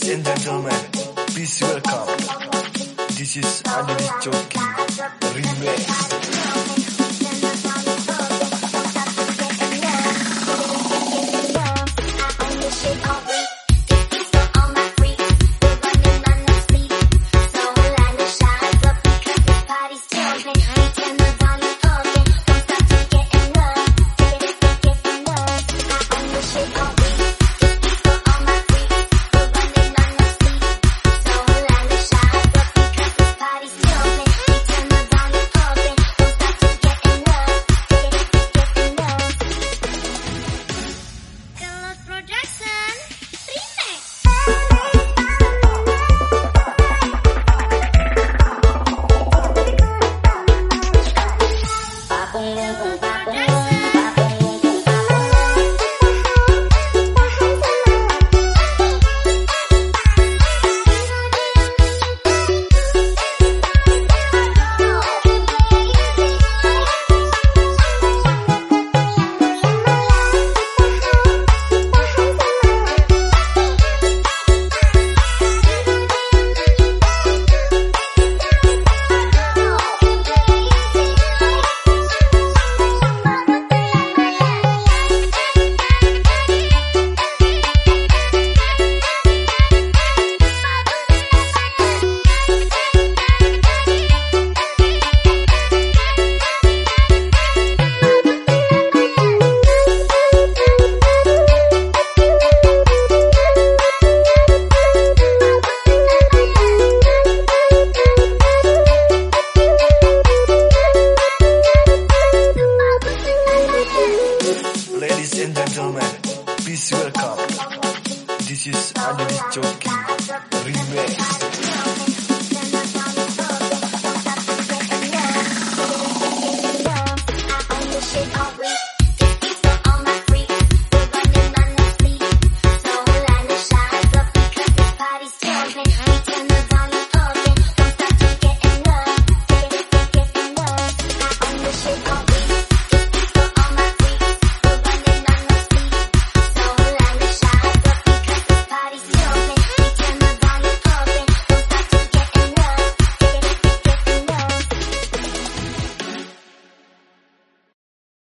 Ladies and gentlemen, please welcome. This is Adi Choki Ladies and gentlemen, please welcome. This is Adi Choki Remix.